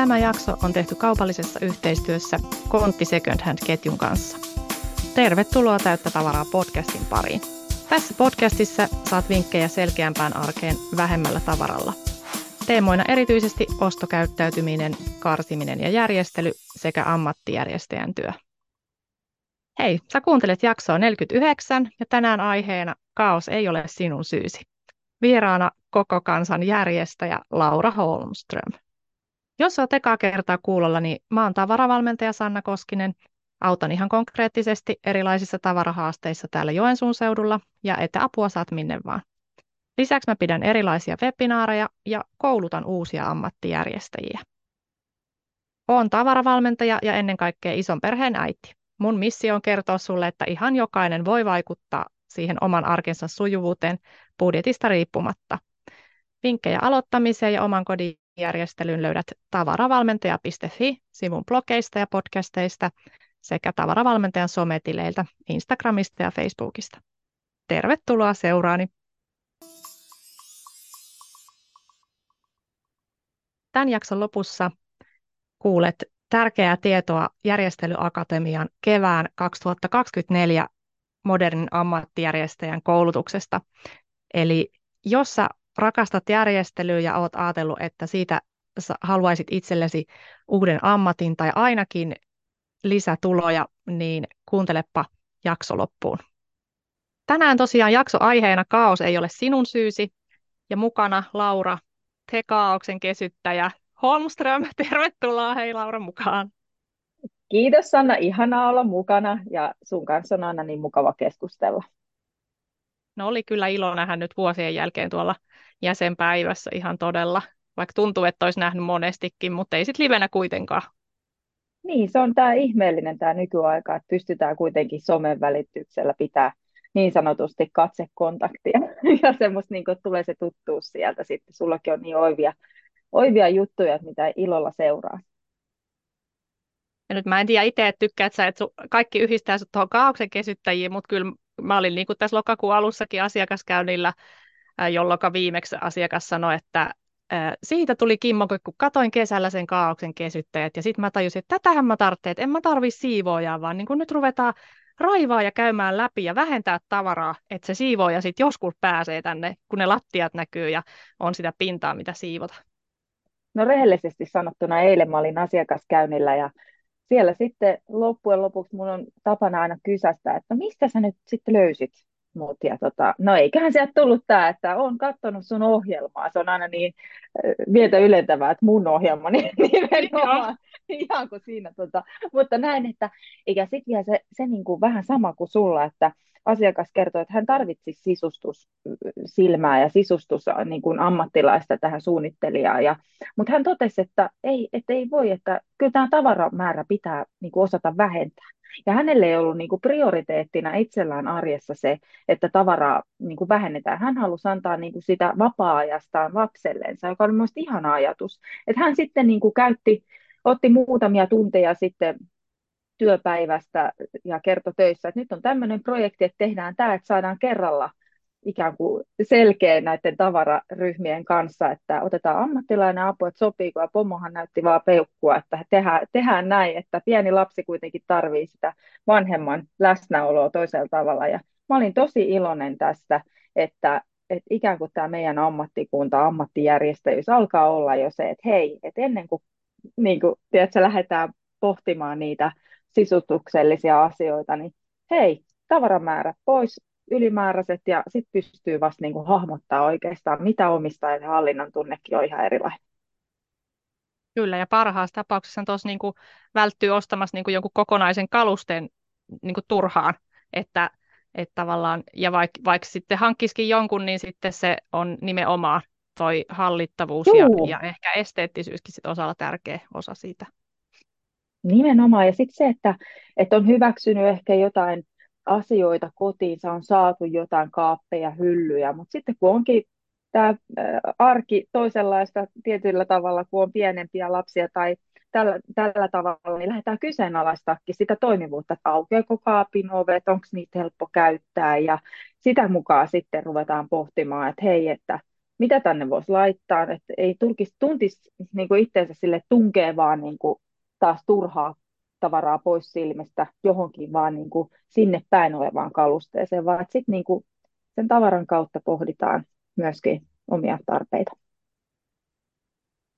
Tämä jakso on tehty kaupallisessa yhteistyössä Kontti Second Hand-ketjun kanssa. Tervetuloa Täyttä tavaraa podcastin pariin. Tässä podcastissa saat vinkkejä selkeämpään arkeen vähemmällä tavaralla. Teemoina erityisesti ostokäyttäytyminen, karsiminen ja järjestely sekä ammattijärjestäjän työ. Hei, sä kuuntelet jaksoa 49 ja tänään aiheena Kaos ei ole sinun syysi. Vieraana koko kansan järjestäjä Laura Holmström. Jos olet ekaa kertaa kuulolla, niin mä oon tavaravalmentaja Sanna Koskinen. Autan ihan konkreettisesti erilaisissa tavarahaasteissa täällä Joensuun seudulla ja että apua saat minne vaan. Lisäksi mä pidän erilaisia webinaareja ja koulutan uusia ammattijärjestäjiä. Olen tavaravalmentaja ja ennen kaikkea ison perheen äiti. Mun missio on kertoa sulle, että ihan jokainen voi vaikuttaa siihen oman arkensa sujuvuuteen budjetista riippumatta. Vinkkejä aloittamiseen ja oman kodin järjestelyyn löydät tavaravalmentaja.fi-sivun blogeista ja podcasteista sekä tavaravalmentajan sometileiltä Instagramista ja Facebookista. Tervetuloa seuraani! Tämän jakson lopussa kuulet tärkeää tietoa Järjestelyakatemian kevään 2024 modernin ammattijärjestäjän koulutuksesta. Eli jos sä rakastat järjestelyä ja oot ajatellut, että siitä haluaisit itsellesi uuden ammatin tai ainakin lisätuloja, niin kuuntelepa jakso loppuun. Tänään tosiaan jakso aiheena Kaos ei ole sinun syysi ja mukana Laura, te kaauksen kesyttäjä Holmström. Tervetuloa, hei Laura mukaan. Kiitos Sanna, ihanaa olla mukana ja sun kanssa on aina niin mukava keskustella. No oli kyllä ilo nähdä nyt vuosien jälkeen tuolla jäsenpäivässä ihan todella, vaikka tuntuu, että olisi nähnyt monestikin, mutta ei sitten livenä kuitenkaan. Niin, se on tämä ihmeellinen tämä nykyaika, että pystytään kuitenkin somen välityksellä pitää niin sanotusti katsekontaktia ja semmoista, niin tulee se tuttuus sieltä sitten. Sullakin on niin oivia, oivia juttuja, mitä ilolla seuraa. Ja nyt mä en tiedä itse, että tykkäät sä, että kaikki yhdistää sut tuohon kaauksen kesyttäjiin, mutta kyllä mä olin niin kuin tässä lokakuun alussakin asiakaskäynnillä, jolloin viimeksi asiakas sanoi, että siitä tuli kimmo, kun katoin kesällä sen kaauksen kesyttäjät, ja sitten mä tajusin, että tätähän mä tarvitsen, että en mä tarvi siivoojaa, vaan niin kun nyt ruvetaan raivaa ja käymään läpi ja vähentää tavaraa, että se siivooja sitten joskus pääsee tänne, kun ne lattiat näkyy ja on sitä pintaa, mitä siivota. No rehellisesti sanottuna eilen mä olin asiakaskäynnillä ja siellä sitten loppujen lopuksi mun on tapana aina kysästä, että mistä sä nyt sitten löysit mut. Ja tota, no eiköhän sieltä tullut tämä, että on katsonut sun ohjelmaa. Se on aina niin vietä ylentävää, että mun ohjelma niin nimenomaan ihan kuin siinä. Tota. Mutta näin, että eikä sitten se, se niin kuin vähän sama kuin sulla, että asiakas kertoi, että hän tarvitsisi sisustussilmää ja sisustus niin kuin ammattilaista tähän suunnittelijaan. Ja, mutta hän totesi, että ei, että ei voi, että kyllä tämä tavaramäärä pitää niin kuin osata vähentää. Ja hänelle ei ollut niin kuin prioriteettina itsellään arjessa se, että tavaraa niin kuin vähennetään. Hän halusi antaa niin kuin sitä vapaa-ajastaan lapsellensa, joka oli mielestäni ihana ajatus. Että hän sitten niin kuin käytti, otti muutamia tunteja sitten työpäivästä ja kertoi töissä, että nyt on tämmöinen projekti, että tehdään tämä, että saadaan kerralla ikään kuin selkeä näiden tavararyhmien kanssa, että otetaan ammattilainen apu, että sopiiko, ja pomohan näytti vaan peukkua, että tehdään, tehdään näin, että pieni lapsi kuitenkin tarvii sitä vanhemman läsnäoloa toisella tavalla, ja mä olin tosi iloinen tästä, että, että ikään kuin tämä meidän ammattikunta, ammattijärjestäjyys alkaa olla jo se, että hei, että ennen kuin, niin kuin tiedätkö, lähdetään pohtimaan niitä sisutuksellisia asioita, niin hei, tavaramäärät pois, ylimääräiset ja sitten pystyy vasta niin kuin hahmottaa oikeastaan, mitä omistaa ja hallinnan tunnekin on ihan erilainen. Kyllä, ja parhaassa tapauksessa tuossa niin kuin välttyy ostamassa niin kuin jonkun kokonaisen kalusteen niin kuin turhaan, että, että tavallaan, ja vaikka, vaikka sitten hankkisikin jonkun, niin sitten se on nimenomaan toi hallittavuus ja, ja ehkä esteettisyyskin sit osalla tärkeä osa siitä. Nimenomaan, ja sitten se, että, että on hyväksynyt ehkä jotain asioita kotiinsa, on saatu jotain kaappeja, hyllyjä, mutta sitten kun onkin tämä arki toisenlaista tietyllä tavalla, kun on pienempiä lapsia tai tällä, tällä tavalla, niin lähdetään kyseenalaistakin sitä toimivuutta, että aukeako kaapin ovet, onko niitä helppo käyttää ja sitä mukaan sitten ruvetaan pohtimaan, että hei, että mitä tänne voisi laittaa, että ei tulkisi, tuntisi niin kuin itseensä sille tunkee vaan niin kuin taas turhaa tavaraa pois silmistä johonkin vaan niin kuin sinne päin olevaan kalusteeseen, vaan sitten niin kuin sen tavaran kautta pohditaan myöskin omia tarpeita.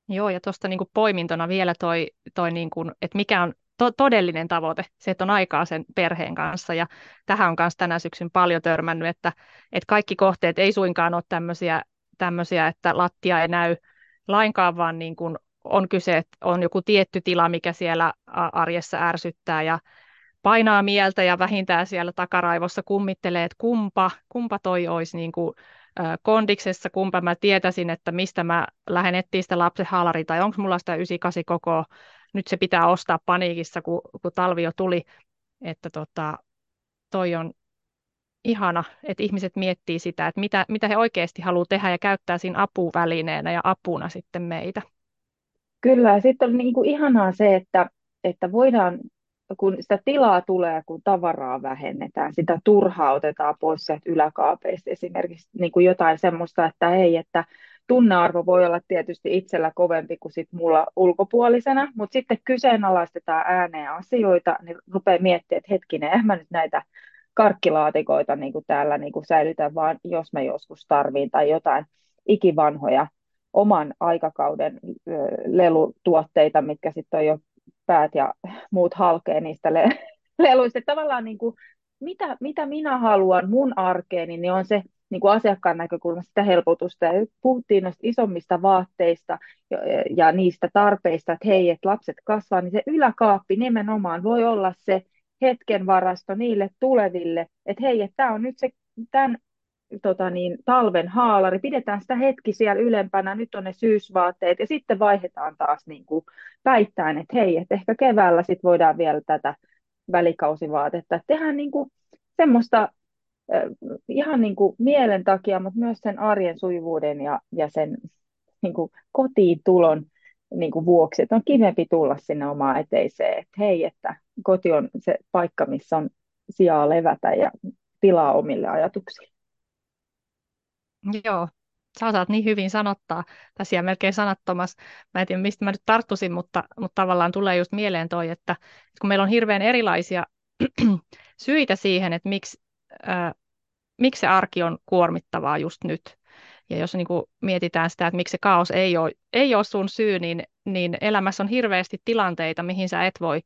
Joo, ja tuosta niin poimintona vielä toi, toi niin kuin, että mikä on to- todellinen tavoite, se, että on aikaa sen perheen kanssa. Ja tähän on myös tänä syksyn paljon törmännyt, että, että kaikki kohteet ei suinkaan ole tämmöisiä, tämmöisiä että lattia ei näy lainkaan, vaan niin kuin on kyse, että on joku tietty tila, mikä siellä arjessa ärsyttää ja painaa mieltä ja vähintään siellä takaraivossa kummittelee, että kumpa, kumpa toi olisi niin kuin, kondiksessa, kumpa mä tietäisin, että mistä mä lähden etsiä sitä lapsen haalari tai onko mulla sitä 98 koko, nyt se pitää ostaa paniikissa, kun, kun talvi jo tuli, että tota, toi on ihana, että ihmiset miettii sitä, että mitä, mitä he oikeasti haluaa tehdä ja käyttää siinä apuvälineenä ja apuna sitten meitä. Kyllä, sitten on niin kuin ihanaa se, että, että voidaan, kun sitä tilaa tulee, kun tavaraa vähennetään, sitä turhaa otetaan pois sieltä yläkaapeista esimerkiksi niin kuin jotain semmoista, että hei, että tunnearvo voi olla tietysti itsellä kovempi kuin sit mulla ulkopuolisena, mutta sitten kyseenalaistetaan ääneen asioita, niin rupeaa miettimään, että hetkinen, eihän mä nyt näitä karkkilaatikoita niin kuin täällä niin kuin säilytän, vaan jos mä joskus tarviin tai jotain ikivanhoja oman aikakauden lelutuotteita, mitkä sitten on jo päät ja muut halkee niistä le- leluista. Tavallaan niin kuin, mitä, mitä minä haluan mun arkeeni, niin on se niin kuin asiakkaan näkökulmasta sitä helpotusta. Ja puhuttiin noista isommista vaatteista ja, ja niistä tarpeista, että hei, että lapset kasvaa, niin se yläkaappi nimenomaan voi olla se hetken varasto niille tuleville, että hei, että tämä on nyt se tämän tota niin, talven haalari, pidetään sitä hetki siellä ylempänä, nyt on ne syysvaatteet ja sitten vaihdetaan taas niin kuin päittäin, että hei, että ehkä keväällä sitten voidaan vielä tätä välikausivaatetta. Että tehdään niin kuin semmoista äh, ihan niin kuin mielen takia, mutta myös sen arjen sujuvuuden ja, ja sen niin kuin kotiin tulon niin kuin vuoksi, että on kivempi tulla sinne omaan eteiseen, että hei, että koti on se paikka, missä on sijaa levätä ja tilaa omille ajatuksille. Joo, sä osaat niin hyvin sanottaa, tässä jää melkein sanattomassa. Mä en tiedä, mistä mä nyt tarttuisin, mutta, mutta tavallaan tulee just mieleen toi, että, että kun meillä on hirveän erilaisia syitä siihen, että miksi, äh, miksi se arki on kuormittavaa just nyt. Ja jos niin kuin mietitään sitä, että miksi se kaos ei ole, ei ole sun syy, niin, niin elämässä on hirveästi tilanteita, mihin sä et voi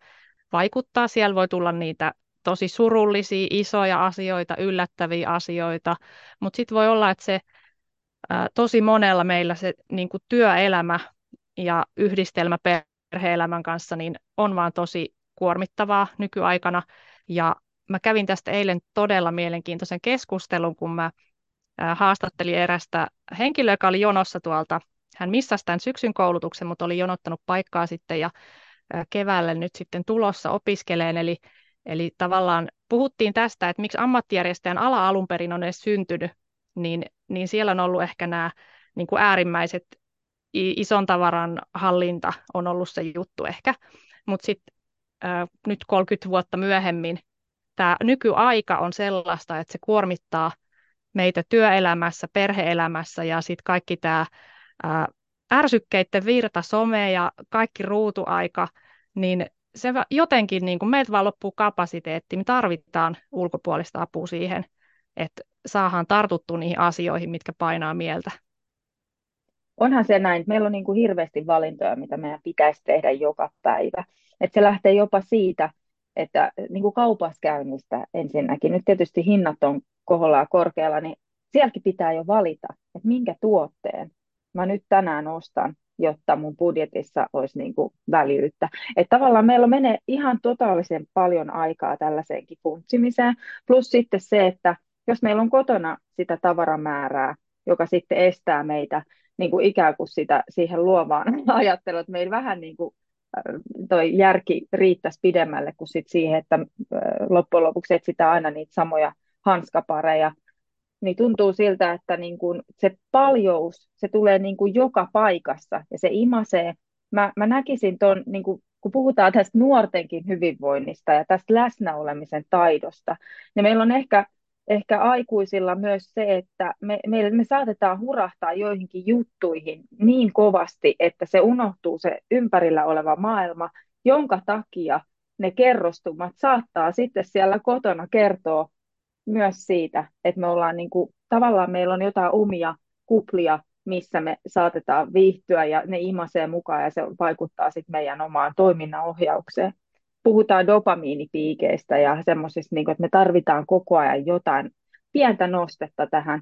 vaikuttaa. Siellä voi tulla niitä tosi surullisia, isoja asioita, yllättäviä asioita, mutta sitten voi olla, että se ää, tosi monella meillä se niin kuin työelämä ja yhdistelmä perheelämän kanssa niin on vaan tosi kuormittavaa nykyaikana. Ja mä kävin tästä eilen todella mielenkiintoisen keskustelun, kun mä ää, haastattelin erästä henkilöä, joka oli jonossa tuolta. Hän missasi tämän syksyn koulutuksen, mutta oli jonottanut paikkaa sitten ja keväälle nyt sitten tulossa opiskeleen. Eli Eli tavallaan puhuttiin tästä, että miksi ammattijärjestäjän ala alun perin on edes syntynyt, niin, niin siellä on ollut ehkä nämä niin kuin äärimmäiset ison tavaran hallinta on ollut se juttu ehkä. Mutta sitten nyt 30 vuotta myöhemmin tämä nykyaika on sellaista, että se kuormittaa meitä työelämässä, perheelämässä ja sitten kaikki tämä ärsykkeiden virta, some ja kaikki ruutuaika, niin se jotenkin, niin kuin meiltä vaan loppuu kapasiteetti, me tarvitaan ulkopuolista apua siihen, että saadaan tartuttu niihin asioihin, mitkä painaa mieltä. Onhan se näin, että meillä on niin kuin hirveästi valintoja, mitä meidän pitäisi tehdä joka päivä. Että se lähtee jopa siitä, että niin kuin kaupaskäynnistä ensinnäkin, nyt tietysti hinnat on koholla korkealla, niin sielläkin pitää jo valita, että minkä tuotteen mä nyt tänään ostan, jotta mun budjetissa olisi niin kuin väljyyttä. Että tavallaan meillä menee ihan totaalisen paljon aikaa tällaiseenkin funtsimiseen, plus sitten se, että jos meillä on kotona sitä tavaramäärää, joka sitten estää meitä niin kuin ikään kuin sitä, siihen luovaan ajatteluun, että meillä vähän niin kuin toi järki riittäisi pidemmälle kuin sit siihen, että loppujen lopuksi etsitään aina niitä samoja hanskapareja, niin tuntuu siltä, että niin kuin se paljous, se tulee niin kuin joka paikassa ja se imasee. Mä, mä näkisin tuon, niin kun puhutaan tästä nuortenkin hyvinvoinnista ja tästä läsnäolemisen taidosta, niin meillä on ehkä ehkä aikuisilla myös se, että me, me, me saatetaan hurahtaa joihinkin juttuihin niin kovasti, että se unohtuu se ympärillä oleva maailma, jonka takia ne kerrostumat saattaa sitten siellä kotona kertoa myös siitä, että me ollaan niin kuin, tavallaan meillä on jotain omia kuplia, missä me saatetaan viihtyä ja ne imasee mukaan ja se vaikuttaa sitten meidän omaan toiminnanohjaukseen. Puhutaan dopamiinipiikeistä ja semmoisista, niin että me tarvitaan koko ajan jotain pientä nostetta tähän.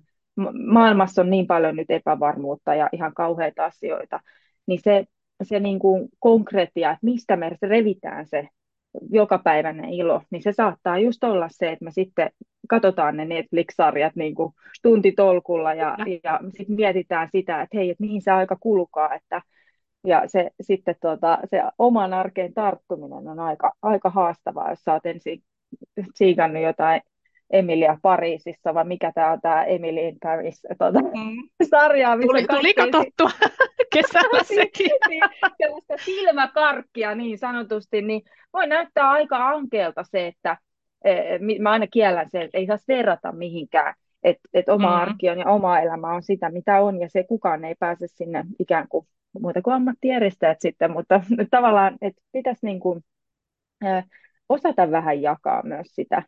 Maailmassa on niin paljon nyt epävarmuutta ja ihan kauheita asioita, niin se, se niin kuin konkreettia, että mistä me revitään se jokapäiväinen ilo, niin se saattaa just olla se, että me sitten katsotaan ne Netflix-sarjat niin kuin tuntitolkulla ja, ja sitten mietitään sitä, että hei, että mihin se aika kulkaa, että ja se, sitten tuota, se oman arkeen tarttuminen on aika, aika haastavaa, jos sä oot ensin siikannut jotain Emilia Pariisissa, vai mikä tämä on tämä Emily in Paris tuota, mm. sarja. Missä tuli, tuli katsottua kesällä sekin. niin, sellaista silmäkarkkia niin sanotusti, niin voi näyttää aika ankeelta se, että e, mä aina kiellän sen, että ei saa verrata mihinkään, että et oma mm. arki on ja oma elämä on sitä, mitä on, ja se kukaan ei pääse sinne ikään kuin muuta kuin ammattijärjestäjät sitten, mutta tavallaan, että pitäisi niin kuin, osata vähän jakaa myös sitä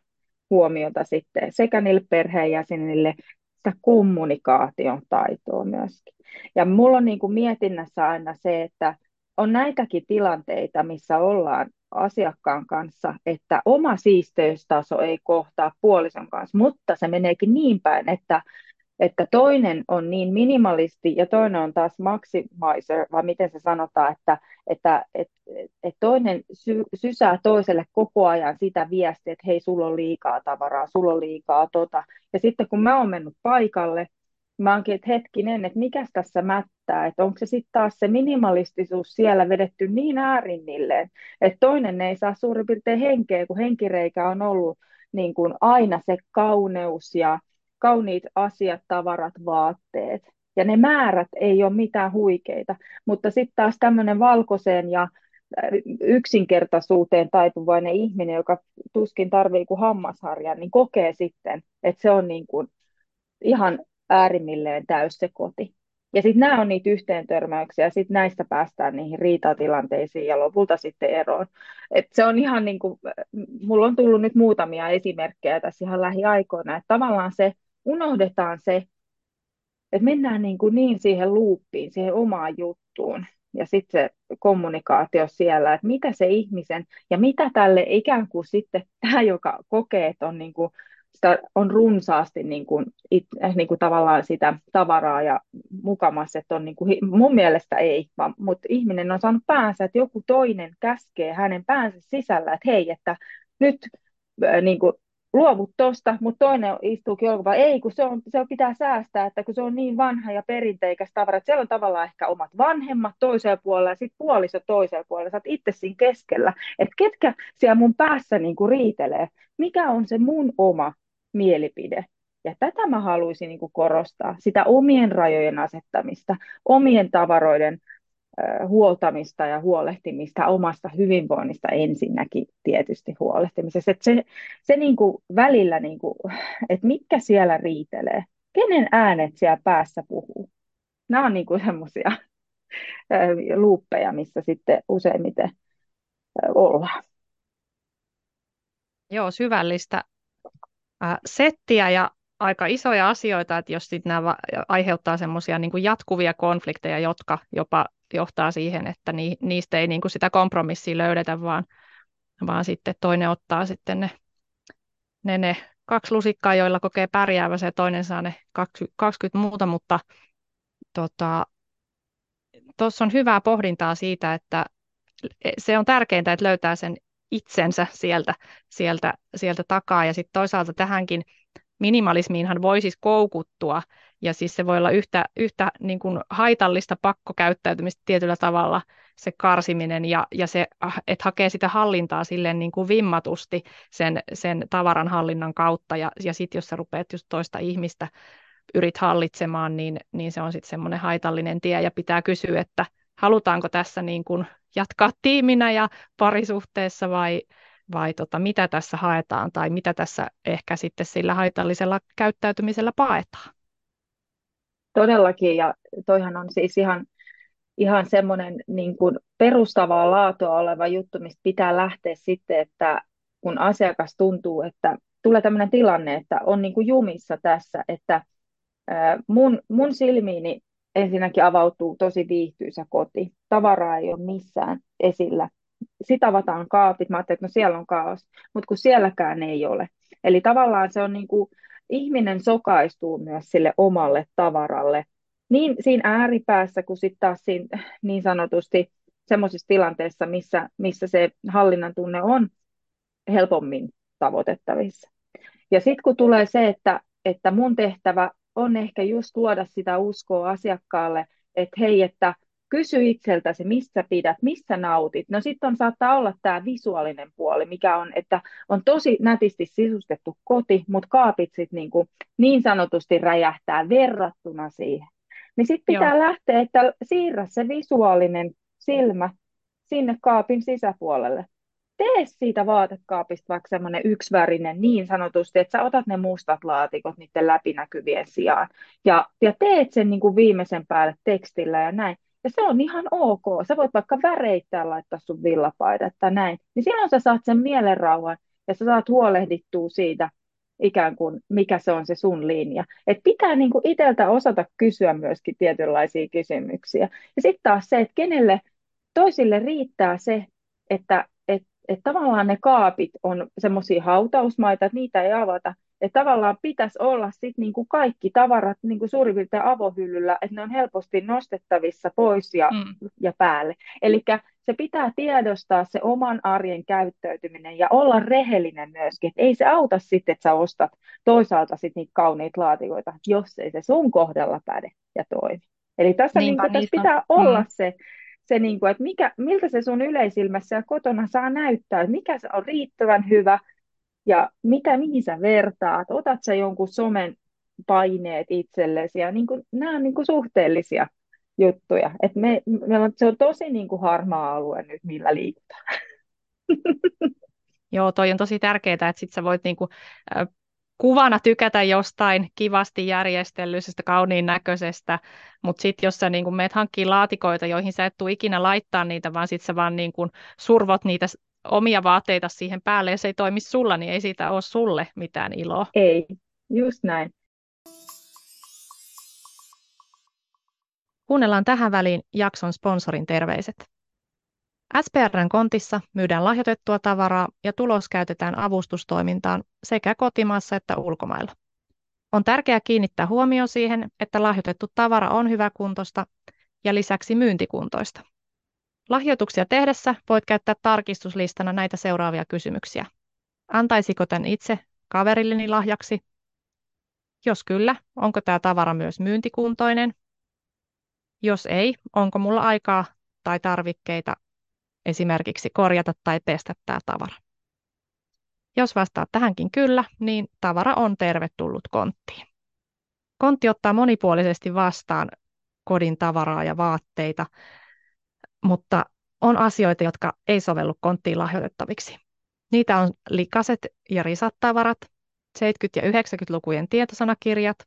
huomiota sitten sekä niille perheenjäsenille, sitä kommunikaation taitoa myöskin. Ja mulla on niin kuin mietinnässä aina se, että on näitäkin tilanteita, missä ollaan asiakkaan kanssa, että oma siisteystaso ei kohtaa puolison kanssa, mutta se meneekin niin päin, että että toinen on niin minimalisti ja toinen on taas maximizer, vai miten se sanotaan, että, että et, et toinen sy, sysää toiselle koko ajan sitä viestiä, että hei, sulla on liikaa tavaraa, sulla on liikaa tota. Ja sitten kun mä oon mennyt paikalle, mä oonkin, että hetkinen, että mikä tässä mättää, että onko se sitten taas se minimalistisuus siellä vedetty niin äärimmilleen, että toinen ei saa suurin piirtein henkeä, kun henkireikä on ollut niin kuin aina se kauneus ja kauniit asiat, tavarat, vaatteet. Ja ne määrät ei ole mitään huikeita, mutta sitten taas tämmöinen valkoiseen ja äh, yksinkertaisuuteen taipuvainen ihminen, joka tuskin tarvii kuin hammasharjan, niin kokee sitten, että se on niin kuin ihan äärimmilleen täys se koti. Ja sitten nämä on niitä yhteentörmäyksiä, ja sitten näistä päästään niihin riitatilanteisiin ja lopulta sitten eroon. Et se on ihan niin kuin, mulla on tullut nyt muutamia esimerkkejä tässä ihan lähiaikoina, että tavallaan se unohdetaan se, että mennään niin, kuin niin siihen luuppiin, siihen omaan juttuun ja sitten se kommunikaatio siellä, että mitä se ihmisen ja mitä tälle ikään kuin sitten tämä, joka kokee, että on, niin kuin, sitä on runsaasti niin kuin, it, niin kuin tavallaan sitä tavaraa ja mukamassa, että on niin kuin, mun mielestä ei, vaan, mutta ihminen on saanut päänsä, että joku toinen käskee hänen päänsä sisällä, että hei, että nyt niin kuin, luovut tosta, mutta toinen istuukin olkapää, ei kun se, on, se pitää säästää, että kun se on niin vanha ja perinteikäs tavara, että siellä on tavallaan ehkä omat vanhemmat toisella puolella ja sitten puoliso toisella puolella, sä oot itse siinä keskellä, että ketkä siellä mun päässä niin riitelee, mikä on se mun oma mielipide. Ja tätä mä haluaisin niin korostaa, sitä omien rajojen asettamista, omien tavaroiden huoltamista ja huolehtimista omasta hyvinvoinnista ensinnäkin tietysti huolehtimisessa. Että se se niin kuin välillä, niin kuin, että mitkä siellä riitelee, kenen äänet siellä päässä puhuu. Nämä on niin kuin semmoisia luuppeja, missä sitten useimmiten ollaan. Joo, syvällistä settiä ja aika isoja asioita, että jos sitten nämä aiheuttaa semmoisia niin jatkuvia konflikteja, jotka jopa johtaa siihen, että ni, niistä ei niin kuin sitä kompromissia löydetä, vaan, vaan sitten toinen ottaa sitten ne, ne, ne kaksi lusikkaa, joilla kokee pärjäävänsä ja toinen saa ne 20, 20 muuta, mutta tuossa tota, on hyvää pohdintaa siitä, että se on tärkeintä, että löytää sen itsensä sieltä, sieltä, sieltä takaa. Ja sitten toisaalta tähänkin minimalismiinhan voi siis koukuttua, ja siis se voi olla yhtä, yhtä niin kuin haitallista pakkokäyttäytymistä tietyllä tavalla se karsiminen, ja, ja se, ah, että hakee sitä hallintaa silleen niin kuin vimmatusti sen, sen tavaran hallinnan kautta, ja, ja sitten jos sä rupeat just toista ihmistä yrit hallitsemaan, niin, niin se on sitten semmoinen haitallinen tie, ja pitää kysyä, että halutaanko tässä niin kuin jatkaa tiiminä ja parisuhteessa vai, vai tota, mitä tässä haetaan tai mitä tässä ehkä sitten sillä haitallisella käyttäytymisellä paetaan? Todellakin, ja toihan on siis ihan, ihan semmoinen niin kuin perustavaa laatua oleva juttu, mistä pitää lähteä sitten, että kun asiakas tuntuu, että tulee tämmöinen tilanne, että on niin kuin jumissa tässä, että mun, mun silmiini ensinnäkin avautuu tosi viihtyisä koti. Tavaraa ei ole missään esillä. Sitten avataan kaapit. Mä ajattelin, että no siellä on kaos, mutta kun sielläkään ei ole. Eli tavallaan se on niin kuin, ihminen sokaistuu myös sille omalle tavaralle. Niin siinä ääripäässä kuin sitten taas siinä niin sanotusti semmoisissa tilanteissa, missä, missä se hallinnan tunne on helpommin tavoitettavissa. Ja sitten kun tulee se, että, että mun tehtävä on ehkä just luoda sitä uskoa asiakkaalle, että hei, että kysy itseltäsi, missä pidät, missä nautit. No sitten on, saattaa olla tämä visuaalinen puoli, mikä on, että on tosi nätisti sisustettu koti, mutta kaapit sitten niin, kuin niin sanotusti räjähtää verrattuna siihen. Niin sitten pitää Joo. lähteä, että siirrä se visuaalinen silmä sinne kaapin sisäpuolelle tee siitä vaatekaapista vaikka semmoinen yksivärinen niin sanotusti, että sä otat ne mustat laatikot niiden läpinäkyvien sijaan ja, ja teet sen niin kuin viimeisen päälle tekstillä ja näin. Ja se on ihan ok. Sä voit vaikka väreittää laittaa sun villapaidat näin. Niin silloin sä saat sen mielenrauhan ja sä saat huolehdittua siitä, ikään kuin mikä se on se sun linja. Et pitää niin kuin itseltä osata kysyä myöskin tietynlaisia kysymyksiä. Ja sitten taas se, että kenelle toisille riittää se, että että tavallaan ne kaapit on semmoisia hautausmaita, että niitä ei avata. Että tavallaan pitäisi olla sitten niinku kaikki tavarat niinku suurin piirtein avohyllyllä, että ne on helposti nostettavissa pois ja, mm. ja päälle. Eli se pitää tiedostaa se oman arjen käyttäytyminen ja olla rehellinen myöskin. Että ei se auta sitten, että sä ostat toisaalta sit niitä kauniita laatikoita, jos ei se sun kohdalla päde ja toimi. Eli tässä, Niinpä, niin tässä pitää olla mm. se se, niin kuin, että mikä, miltä se sun yleisilmässä ja kotona saa näyttää, että mikä se on riittävän hyvä ja mitä, mihin sä vertaat, otat sä jonkun somen paineet itsellesi ja niin kuin, nämä on niin kuin suhteellisia juttuja. Et me, me on, se on tosi niin kuin harmaa alue nyt, millä liikutaan. Joo, toi on tosi tärkeää, että sit sä voit niinku, äh, kuvana tykätä jostain kivasti järjestellystä, kauniin näköisestä, mutta sitten jos sä niin meet hankkii laatikoita, joihin sä et tule ikinä laittaa niitä, vaan sitten sä vaan niin kun survot niitä omia vaatteita siihen päälle, ja se ei toimi sulla, niin ei siitä ole sulle mitään iloa. Ei, just näin. Kuunnellaan tähän väliin jakson sponsorin terveiset. SPRn kontissa myydään lahjoitettua tavaraa ja tulos käytetään avustustoimintaan sekä kotimaassa että ulkomailla. On tärkeää kiinnittää huomio siihen, että lahjoitettu tavara on hyväkuntoista ja lisäksi myyntikuntoista. Lahjoituksia tehdessä voit käyttää tarkistuslistana näitä seuraavia kysymyksiä. Antaisiko tämän itse kaverilleni lahjaksi? Jos kyllä, onko tämä tavara myös myyntikuntoinen? Jos ei, onko mulla aikaa tai tarvikkeita esimerkiksi korjata tai pestä tämä tavara. Jos vastaat tähänkin kyllä, niin tavara on tervetullut konttiin. Kontti ottaa monipuolisesti vastaan kodin tavaraa ja vaatteita, mutta on asioita, jotka ei sovellu konttiin lahjoitettaviksi. Niitä on likaset ja risat tavarat, 70- ja 90-lukujen tietosanakirjat,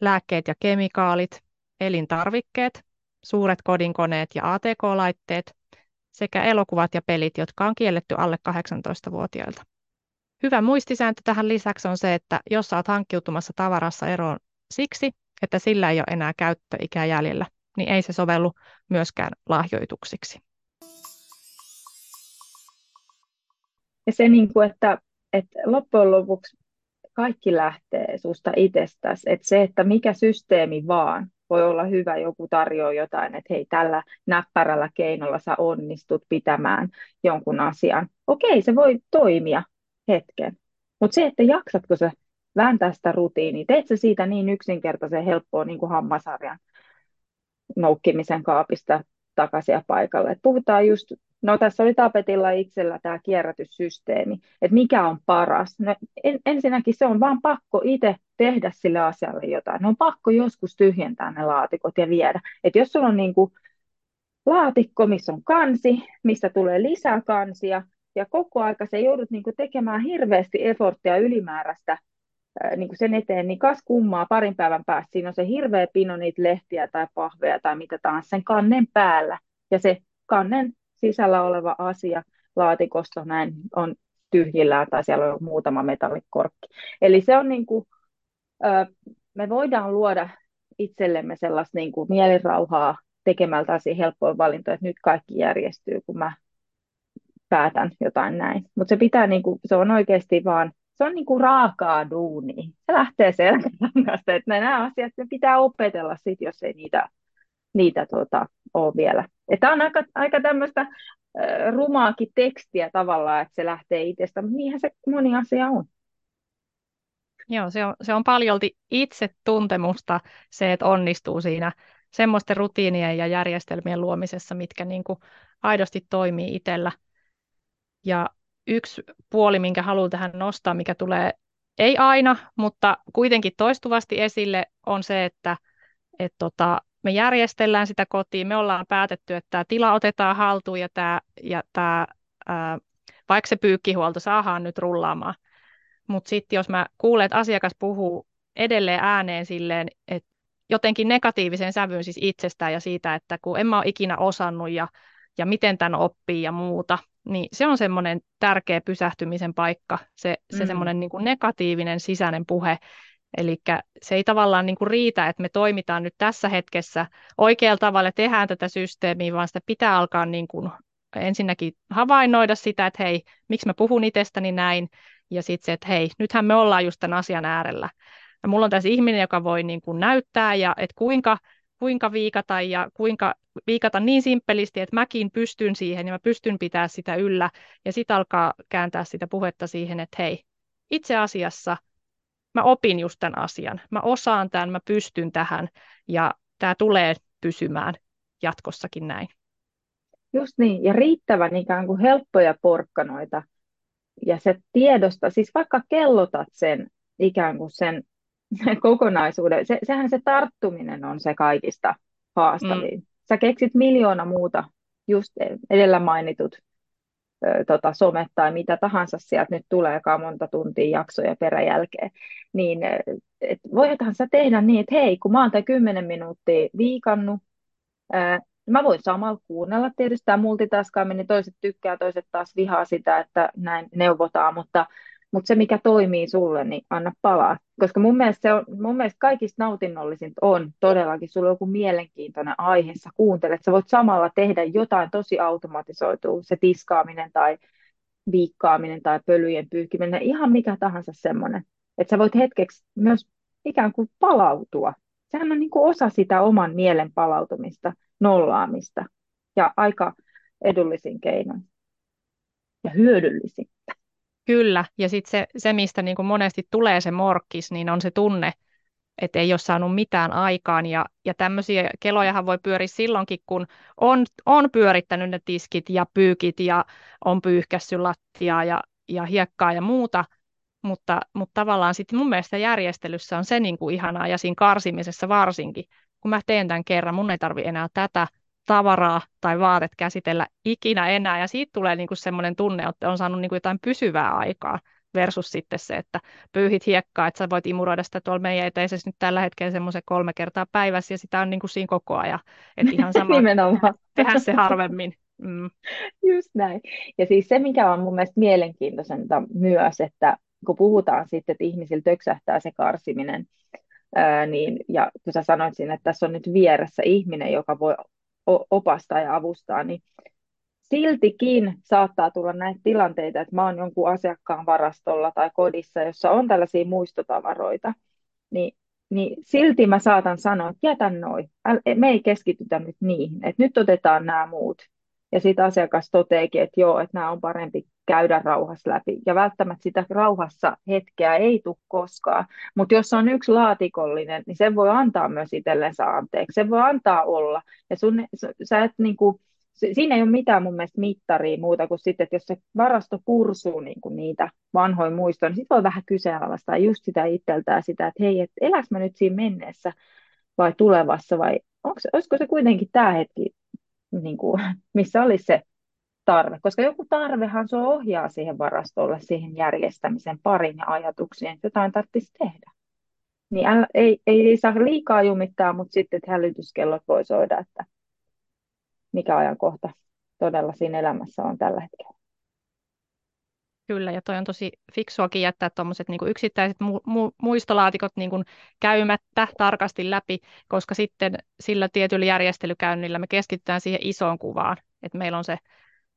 lääkkeet ja kemikaalit, elintarvikkeet, suuret kodinkoneet ja ATK-laitteet, sekä elokuvat ja pelit, jotka on kielletty alle 18-vuotiailta. Hyvä muistisääntö tähän lisäksi on se, että jos saat hankkiutumassa tavarassa eroon siksi, että sillä ei ole enää käyttöikää jäljellä, niin ei se sovellu myöskään lahjoituksiksi. Ja se, niin kuin, että, että loppujen lopuksi kaikki lähtee susta itsestäsi. Että se, että mikä systeemi vaan voi olla hyvä, joku tarjoaa jotain, että hei, tällä näppärällä keinolla sä onnistut pitämään jonkun asian. Okei, se voi toimia hetken, mutta se, että jaksatko sä vääntää sitä rutiinia, teet sä siitä niin yksinkertaisen helppoa niin kuin hammasarjan noukkimisen kaapista takaisin paikalle. Et puhutaan just No tässä oli tapetilla itsellä tämä kierrätyssysteemi, että mikä on paras. No, en, ensinnäkin se on vaan pakko itse tehdä sille asialle jotain. Ne on pakko joskus tyhjentää ne laatikot ja viedä. Et jos sulla on niinku laatikko, missä on kansi, missä tulee lisää kansia, ja koko aika se joudut niin kuin tekemään hirveästi eforttia ylimääräistä niin kuin sen eteen, niin kas kummaa parin päivän päästä. Siinä on se hirveä pino niitä lehtiä tai pahveja tai mitä tahansa sen kannen päällä. Ja se kannen sisällä oleva asia laatikosta näin on tyhjillään tai siellä on muutama metallikorkki. Eli se on niin kuin, me voidaan luoda itsellemme sellaista niin kuin mielirauhaa tekemällä tällaisia helppoja valintoja, että nyt kaikki järjestyy, kun mä päätän jotain näin. Mutta se pitää, niin kuin, se on oikeasti vaan, se on niin kuin raakaa duunia. Se lähtee selkärangasta, että nämä asiat ne pitää opetella sit, jos ei niitä, niitä tuota, ole vielä. Tämä on aika, aika tämmöistä rumaakin tekstiä tavallaan, että se lähtee itsestä, mutta niinhän se moni asia on. Joo, se on, se on paljolti itsetuntemusta se, että onnistuu siinä semmoisten rutiinien ja järjestelmien luomisessa, mitkä niin kuin aidosti toimii itsellä. Ja yksi puoli, minkä haluan tähän nostaa, mikä tulee ei aina, mutta kuitenkin toistuvasti esille, on se, että et tota, me järjestellään sitä kotiin, me ollaan päätetty, että tämä tila otetaan haltuun ja, tämä, ja tämä, ää, vaikka se pyykkihuolto saadaan nyt rullaamaan. Mutta sitten jos mä kuulen, että asiakas puhuu edelleen ääneen silleen, että jotenkin negatiivisen sävyyn siis itsestään ja siitä, että kun en mä ole ikinä osannut ja, ja miten tämän oppii ja muuta, niin se on semmoinen tärkeä pysähtymisen paikka, se, se mm. semmoinen niin negatiivinen sisäinen puhe. Eli se ei tavallaan niin kuin riitä, että me toimitaan nyt tässä hetkessä oikealla tavalla, tehdään tätä systeemiä, vaan sitä pitää alkaa niin kuin ensinnäkin havainnoida sitä, että hei, miksi mä puhun itsestäni näin, ja sitten se, että hei, nythän me ollaan just tämän asian äärellä. Ja mulla on tässä ihminen, joka voi niin kuin näyttää, ja että kuinka, kuinka viikata ja kuinka viikata niin simppelisti, että mäkin pystyn siihen ja mä pystyn pitää sitä yllä. Ja sitten alkaa kääntää sitä puhetta siihen, että hei, itse asiassa mä opin just tämän asian. Mä osaan tämän, mä pystyn tähän ja tämä tulee pysymään jatkossakin näin. Just niin, ja riittävän ikään kuin helppoja porkkanoita – ja se tiedosta, siis vaikka kellotat sen ikään kuin sen, sen kokonaisuuden, se, sehän se tarttuminen on se kaikista haastavin. Mm. Sä keksit miljoona muuta, just edellä mainitut ö, tota, somet tai mitä tahansa sieltä nyt tuleekaan monta tuntia jaksoja peräjälkeen, niin et voithan sä tehdä niin, että hei, kun mä oon tämän 10 minuuttia viikannut, Mä voin samalla kuunnella tietysti tämä multitaskaaminen, niin toiset tykkää, toiset taas vihaa sitä, että näin neuvotaan, mutta, mutta se mikä toimii sulle, niin anna palaa. Koska mun mielestä, se on, mun mielestä kaikista nautinnollisinta on todellakin, sulla on joku mielenkiintoinen aihe, sä kuuntelet, sä voit samalla tehdä jotain tosi automatisoitua, se tiskaaminen tai viikkaaminen tai pölyjen pyyhkiminen, ihan mikä tahansa semmoinen. Että sä voit hetkeksi myös ikään kuin palautua. Sehän on niin kuin osa sitä oman mielen palautumista nollaamista ja aika edullisin keinoin ja hyödyllisin. Kyllä, ja sitten se, se, mistä niin kuin monesti tulee se morkkis, niin on se tunne, että ei ole saanut mitään aikaan. Ja, ja tämmöisiä kelojahan voi pyöriä silloinkin, kun on, on pyörittänyt ne tiskit ja pyykit ja on pyyhkässyt lattiaa ja, ja hiekkaa ja muuta, mutta, mutta tavallaan sitten mun mielestä järjestelyssä on se niin kuin ihanaa ja siinä karsimisessa varsinkin, kun mä teen tämän kerran, mun ei tarvi enää tätä tavaraa tai vaatet käsitellä ikinä enää, ja siitä tulee niin kuin semmoinen tunne, että on saanut niin kuin jotain pysyvää aikaa versus sitten se, että pyyhit hiekkaa, että sä voit imuroida sitä tuolla meidän eteisessä nyt tällä hetkellä semmoisen kolme kertaa päivässä, ja sitä on niin kuin siinä koko ajan. Että ihan sama tehdä se harvemmin. Mm. Just näin. Ja siis se, mikä on mun mielestä mielenkiintoisinta myös, että kun puhutaan sitten, että ihmisillä töksähtää se karsiminen, Ää, niin, ja kun sä sanoit siinä, että tässä on nyt vieressä ihminen, joka voi opastaa ja avustaa, niin siltikin saattaa tulla näitä tilanteita, että mä oon jonkun asiakkaan varastolla tai kodissa, jossa on tällaisia muistotavaroita, niin, niin silti mä saatan sanoa, että jätä noin, me ei keskitytä nyt niihin, että nyt otetaan nämä muut. Ja sitten asiakas toteekin, että joo, että nämä on parempi käydä rauhassa läpi. Ja välttämättä sitä rauhassa hetkeä ei tule koskaan. Mutta jos on yksi laatikollinen, niin sen voi antaa myös itsellensä anteeksi. Sen voi antaa olla. Ja sun, sä et niinku, siinä ei ole mitään mun mielestä mittaria muuta kuin sitten, että jos se varasto pursuu niin kuin niitä vanhoja muistoja, niin sitten voi vähän kyseenalaistaa just sitä itseltään sitä, että hei, et eläks mä nyt siinä menneessä vai tulevassa vai onko, olisiko se kuitenkin tämä hetki, niin kuin, missä olisi se tarve, koska joku tarvehan se ohjaa siihen varastolle, siihen järjestämisen parin ja ajatuksiin, jotain tarvitsisi tehdä. Niin älä, ei, ei saa liikaa jumittaa, mutta sitten että hälytyskellot voi soida, että mikä ajankohta todella siinä elämässä on tällä hetkellä. Kyllä, ja toi on tosi fiksuakin jättää tuommoiset niin yksittäiset mu- mu- muistolaatikot niin kuin käymättä tarkasti läpi, koska sitten sillä tietyllä järjestelykäynnillä me keskitytään siihen isoon kuvaan, että meillä on se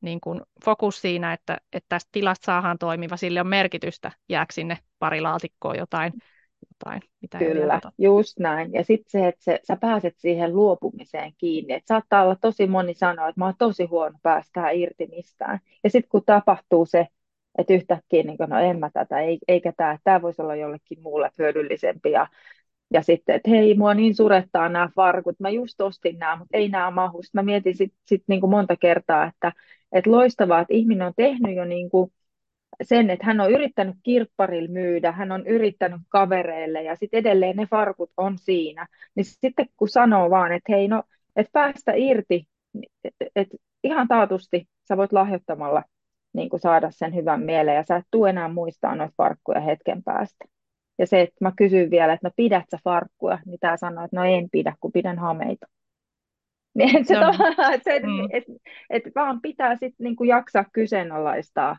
niin kuin fokus siinä, että, että tästä tilasta saadaan toimiva, sille on merkitystä, jääkö sinne pari laatikkoa jotain, jotain mitä Kyllä, just näin. Ja sitten se, että se, sä pääset siihen luopumiseen kiinni. Et saattaa olla tosi moni sanoa, että mä oon tosi huono päästää irti mistään. Ja sitten kun tapahtuu se, että yhtäkkiä niin kuin, no en mä tätä, eikä tämä, tämä voisi olla jollekin muulle hyödyllisempi ja, ja sitten, että hei, mua niin surettaa nämä farkut, mä just ostin nämä, mutta ei nämä mahu. Sitten mä mietin sitten sit niin kuin monta kertaa, että, että loistavaa, että ihminen on tehnyt jo niin kuin sen, että hän on yrittänyt kirpparilla myydä, hän on yrittänyt kavereille ja sitten edelleen ne farkut on siinä. Niin sitten kun sanoo vaan, että hei, no, että päästä irti, että et ihan taatusti sä voit lahjoittamalla niin kuin saada sen hyvän mieleen ja sä et tule enää muistaa noita farkkuja hetken päästä. Ja se, että mä kysyn vielä, että no pidät sä farkkuja, niin tää sanoo, että no en pidä, kun pidän hameita. Niin se no. että, se, mm. et, et vaan pitää sitten niinku jaksaa kyseenalaistaa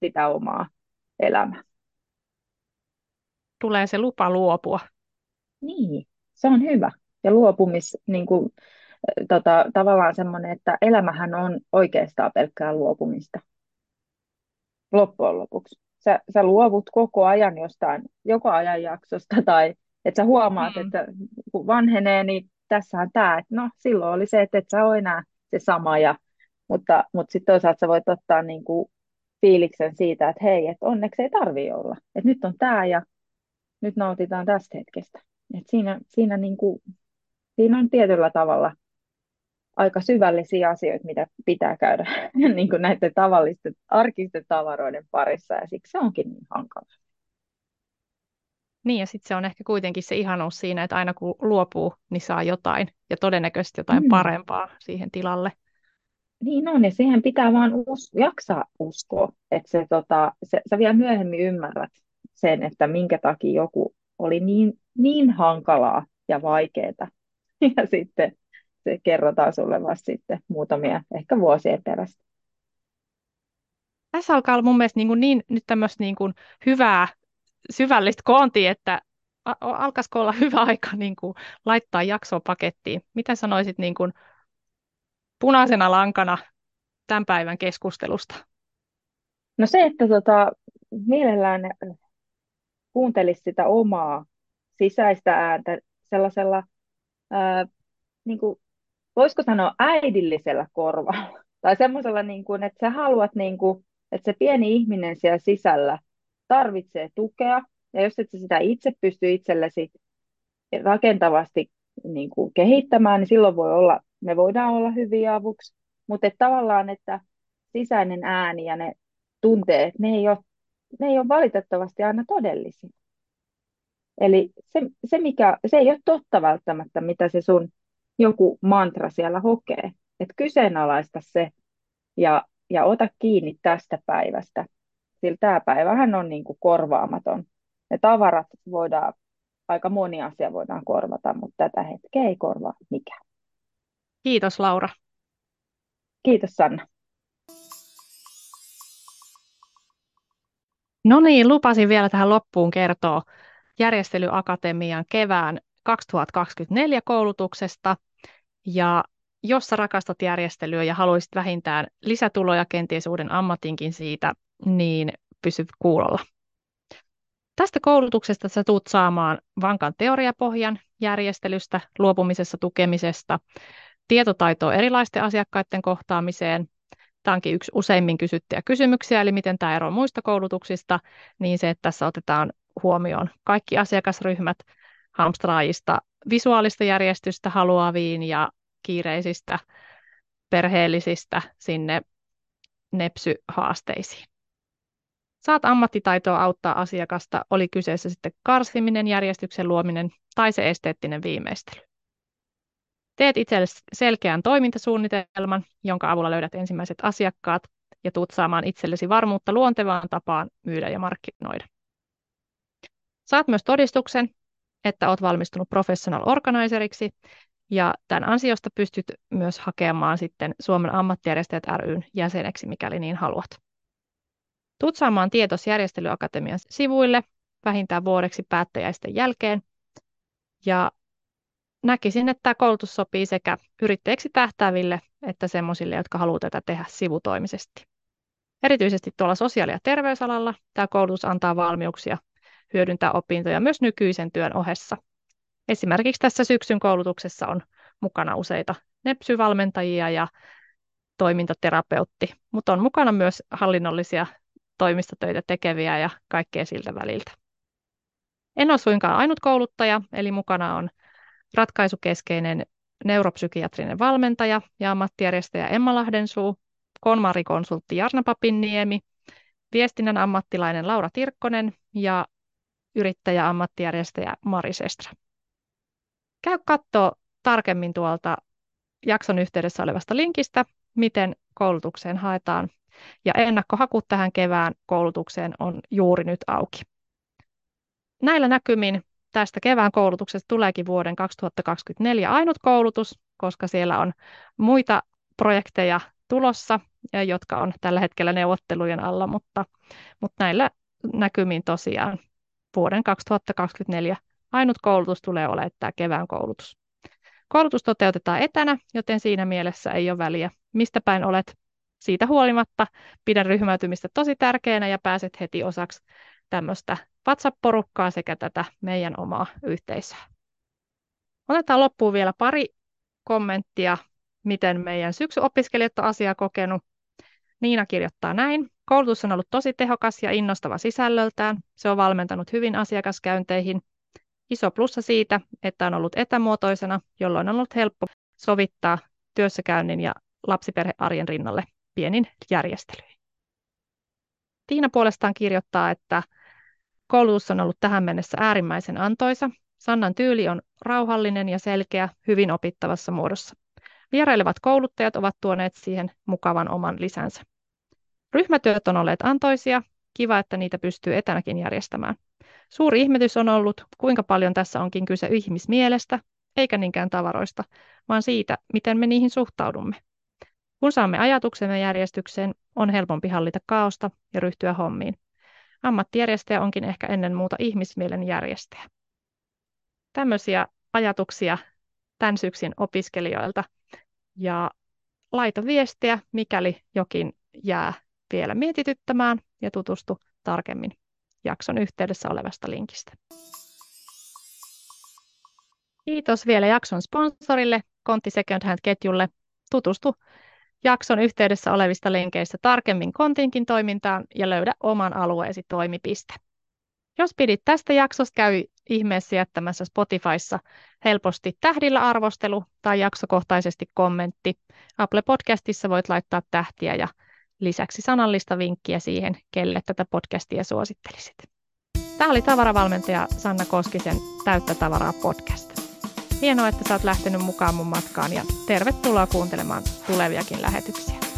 sitä omaa elämää. Tulee se lupa luopua. Niin, se on hyvä. Ja luopumis, niin kuin, tota, tavallaan semmoinen, että elämähän on oikeastaan pelkkää luopumista loppujen lopuksi. Sä, sä luovut koko ajan jostain, joko ajanjaksosta tai että sä huomaat, mm. että kun vanhenee, niin tässähän tämä, että no silloin oli se, että et sä ole enää se sama, ja, mutta, mutta sitten toisaalta sä voit ottaa niin kuin fiiliksen siitä, että hei, että onneksi ei tarvi olla, että nyt on tämä ja nyt nautitaan tästä hetkestä. Et siinä, siinä, niin kuin, siinä on tietyllä tavalla aika syvällisiä asioita, mitä pitää käydä niin kuin näiden tavallisten arkisten tavaroiden parissa, ja siksi se onkin niin hankalaa. Niin, ja sitten se on ehkä kuitenkin se ihanuus siinä, että aina kun luopuu, niin saa jotain, ja todennäköisesti jotain mm. parempaa siihen tilalle. Niin on, ja siihen pitää vaan us- jaksaa uskoa, että se, tota, se, sä vielä myöhemmin ymmärrät sen, että minkä takia joku oli niin, niin hankalaa ja vaikeaa, ja sitten se kerrotaan sulle vasta sitten muutamia ehkä vuosien perästä. Tässä alkaa olla mun mielestä niin, kuin niin nyt tämmöistä niin kuin hyvää syvällistä koontia, että alkaisiko olla hyvä aika niin kuin laittaa jaksoa pakettiin. Mitä sanoisit niin kuin punaisena lankana tämän päivän keskustelusta? No se, että tota, mielellään kuuntelisi sitä omaa sisäistä ääntä sellaisella ää, niin kuin voisiko sanoa äidillisellä korvalla. Tai semmoisella, niin kuin, että sä haluat, niin kuin, että se pieni ihminen siellä sisällä tarvitsee tukea, ja jos et sä sitä itse pysty itsellesi rakentavasti niin kuin kehittämään, niin silloin voi olla, me voidaan olla hyviä avuksi, mutta että tavallaan, että sisäinen ääni ja ne tunteet, ne ei ole, ne ei ole valitettavasti aina todellisia. Eli se, se, mikä, se ei ole totta välttämättä, mitä se sun joku mantra siellä hokee. Että kyseenalaista se ja, ja ota kiinni tästä päivästä. Sillä tämä päivähän on niin kuin korvaamaton. Ne tavarat voidaan, aika moni asia voidaan korvata, mutta tätä hetkeä ei korvaa mikään. Kiitos Laura. Kiitos Sanna. No niin, lupasin vielä tähän loppuun kertoa Järjestelyakatemian kevään 2024 koulutuksesta. Ja jos sä rakastat järjestelyä ja haluaisit vähintään lisätuloja kenties uuden ammatinkin siitä, niin pysy kuulolla. Tästä koulutuksesta sä tuut saamaan vankan teoriapohjan järjestelystä, luopumisessa tukemisesta, tietotaitoa erilaisten asiakkaiden kohtaamiseen. Tämä onkin yksi useimmin kysyttyjä kysymyksiä, eli miten tämä eroaa muista koulutuksista, niin se, että tässä otetaan huomioon kaikki asiakasryhmät, hamstraajista visuaalista järjestystä haluaviin ja kiireisistä perheellisistä sinne nepsyhaasteisiin. Saat ammattitaitoa auttaa asiakasta, oli kyseessä sitten karsiminen, järjestyksen luominen tai se esteettinen viimeistely. Teet itsellesi selkeän toimintasuunnitelman, jonka avulla löydät ensimmäiset asiakkaat ja tuut saamaan itsellesi varmuutta luontevaan tapaan myydä ja markkinoida. Saat myös todistuksen, että olet valmistunut professional organizeriksi ja tämän ansiosta pystyt myös hakemaan sitten Suomen ammattijärjestäjät ryn jäseneksi, mikäli niin haluat. Tuut saamaan tietos Järjestelyakatemian sivuille vähintään vuodeksi päättäjäisten jälkeen. Ja näkisin, että tämä koulutus sopii sekä yrittäjiksi tähtääville että sellaisille, jotka haluavat tätä tehdä sivutoimisesti. Erityisesti tuolla sosiaali- ja terveysalalla tämä koulutus antaa valmiuksia hyödyntää opintoja myös nykyisen työn ohessa. Esimerkiksi tässä syksyn koulutuksessa on mukana useita nepsyvalmentajia ja toimintaterapeutti, mutta on mukana myös hallinnollisia toimistotöitä tekeviä ja kaikkea siltä väliltä. En ole suinkaan ainut kouluttaja, eli mukana on ratkaisukeskeinen neuropsykiatrinen valmentaja ja ammattijärjestäjä Emma Lahdensuu, konmarikonsultti Jarna Papinniemi, viestinnän ammattilainen Laura Tirkkonen ja yrittäjä ammattijärjestäjä Mari Sestra. Käy katsoa tarkemmin tuolta jakson yhteydessä olevasta linkistä, miten koulutukseen haetaan. Ja ennakkohaku tähän kevään koulutukseen on juuri nyt auki. Näillä näkymin tästä kevään koulutuksesta tuleekin vuoden 2024 ainut koulutus, koska siellä on muita projekteja tulossa, jotka on tällä hetkellä neuvottelujen alla, mutta, mutta näillä näkymin tosiaan vuoden 2024 ainut koulutus tulee olemaan tämä kevään koulutus. Koulutus toteutetaan etänä, joten siinä mielessä ei ole väliä, mistä päin olet. Siitä huolimatta pidän ryhmäytymistä tosi tärkeänä ja pääset heti osaksi tämmöistä WhatsApp-porukkaa sekä tätä meidän omaa yhteisöä. Otetaan loppuun vielä pari kommenttia, miten meidän syksyopiskelijat on asiaa kokenut. Niina kirjoittaa näin. Koulutus on ollut tosi tehokas ja innostava sisällöltään. Se on valmentanut hyvin asiakaskäynteihin. Iso plussa siitä, että on ollut etämuotoisena, jolloin on ollut helppo sovittaa työssäkäynnin ja lapsiperhearjen rinnalle pienin järjestelyin. Tiina puolestaan kirjoittaa, että koulutus on ollut tähän mennessä äärimmäisen antoisa. Sannan tyyli on rauhallinen ja selkeä, hyvin opittavassa muodossa. Vierailevat kouluttajat ovat tuoneet siihen mukavan oman lisänsä. Ryhmätyöt on olleet antoisia, kiva, että niitä pystyy etänäkin järjestämään. Suuri ihmetys on ollut, kuinka paljon tässä onkin kyse ihmismielestä, eikä niinkään tavaroista, vaan siitä, miten me niihin suhtaudumme. Kun saamme ajatuksemme järjestykseen, on helpompi hallita kaaosta ja ryhtyä hommiin. Ammattijärjestäjä onkin ehkä ennen muuta ihmismielen järjestäjä. Tämmöisiä ajatuksia tämän syksyn opiskelijoilta. Ja laita viestiä, mikäli jokin jää vielä mietityttämään ja tutustu tarkemmin jakson yhteydessä olevasta linkistä. Kiitos vielä jakson sponsorille, Kontti Second Hand-ketjulle. Tutustu jakson yhteydessä olevista linkeistä tarkemmin Kontinkin toimintaan ja löydä oman alueesi toimipiste. Jos pidit tästä jaksosta, käy ihmeessä jättämässä Spotifyssa helposti tähdillä arvostelu tai jaksokohtaisesti kommentti. Apple Podcastissa voit laittaa tähtiä ja lisäksi sanallista vinkkiä siihen, kelle tätä podcastia suosittelisit. Tämä oli tavaravalmentaja Sanna Koskisen Täyttä tavaraa podcast. Hienoa, että sä oot lähtenyt mukaan mun matkaan ja tervetuloa kuuntelemaan tuleviakin lähetyksiä.